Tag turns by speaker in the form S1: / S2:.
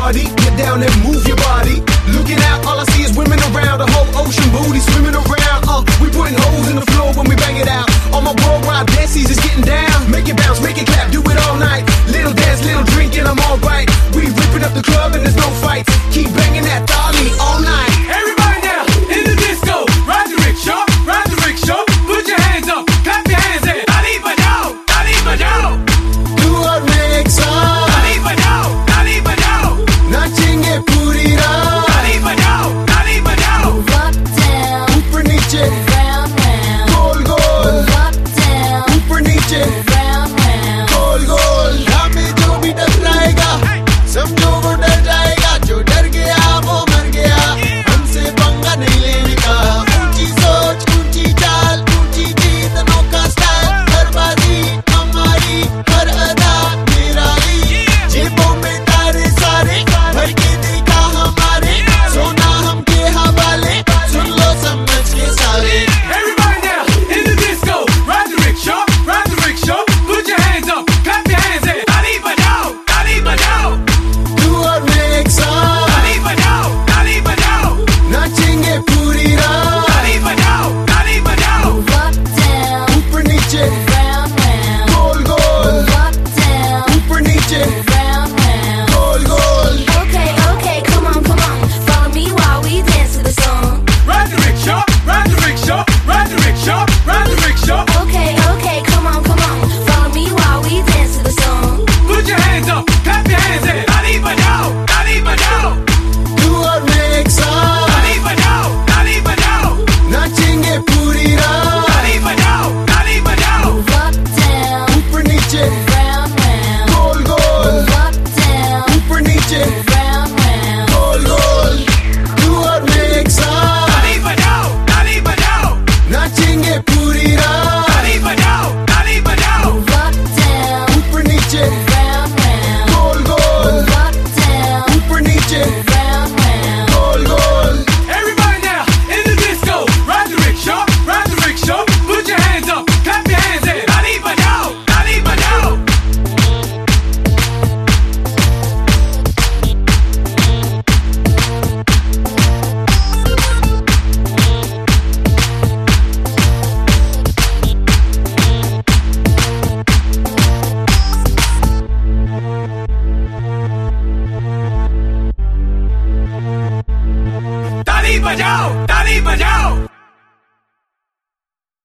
S1: party. Get down and move your body. Looking out, all I see is women around. A whole ocean booty swimming around. Uh, we putting holes in the floor when we bang it out. All my worldwide dances is getting down. Make it bounce, make it clap, do it
S2: बजाओ ताली बजाओ।